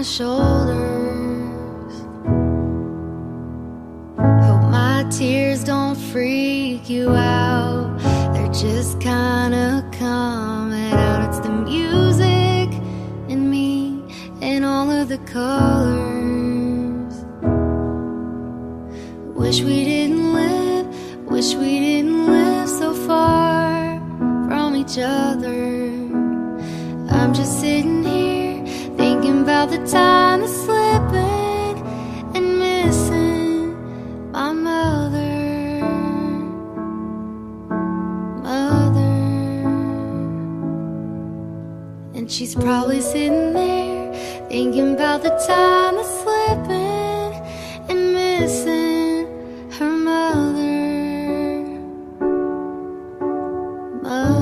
my shoulders. Hope my tears don't freak you out. They're just kinda coming out. It's the music in me and all of the colors. Wish we didn't live, wish we didn't live so far from each other. the time is slipping and missing my mother. Mother. And she's probably sitting there thinking about the time is slipping and missing her mother. Mother.